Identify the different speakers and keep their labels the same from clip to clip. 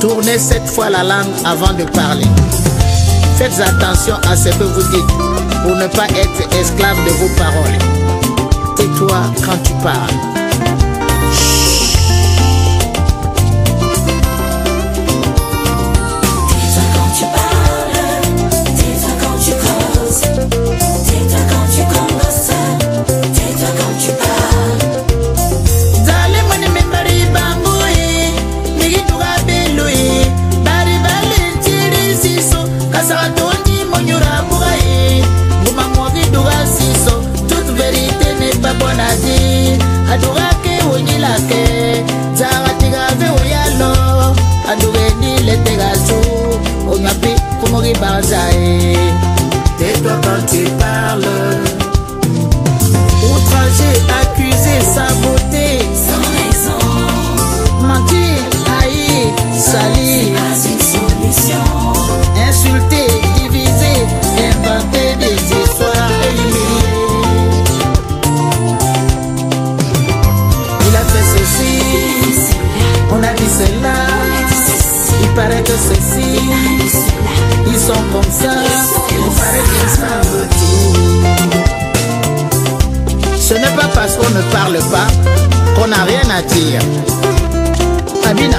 Speaker 1: Tournez cette fois la langue avant de parler. Faites attention à ce que vous dites pour ne pas être esclave de vos paroles. Tais-toi quand tu parles. Cela, il paraît que ceci, ils sont comme ça, il paraît qu'ils tout. Ce n'est pas parce qu'on ne parle pas qu'on n'a rien à dire. Amina,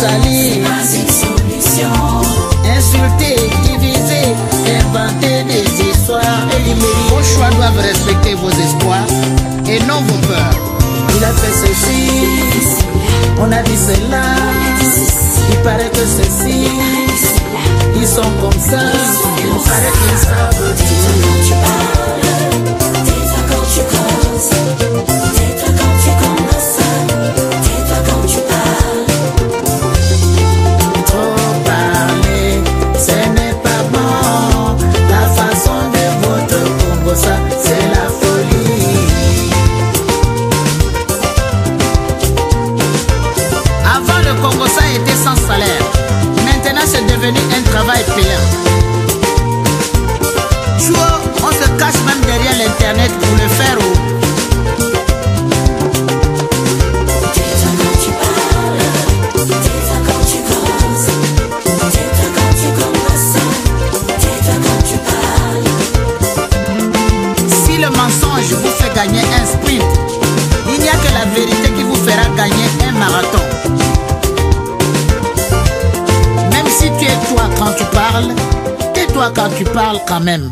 Speaker 2: solution.
Speaker 1: insulter, diviser, inventer des histoires. Vos choix doivent respecter vos espoirs et non vos peurs. Il a fait ceci, on a dit cela, il paraît que ceci, ils sont comme ça, il paraît qu'ils savent tout. Le ça était sans salaire. Maintenant, c'est devenu un travail payant. Tais-toi quand tu parles quand même.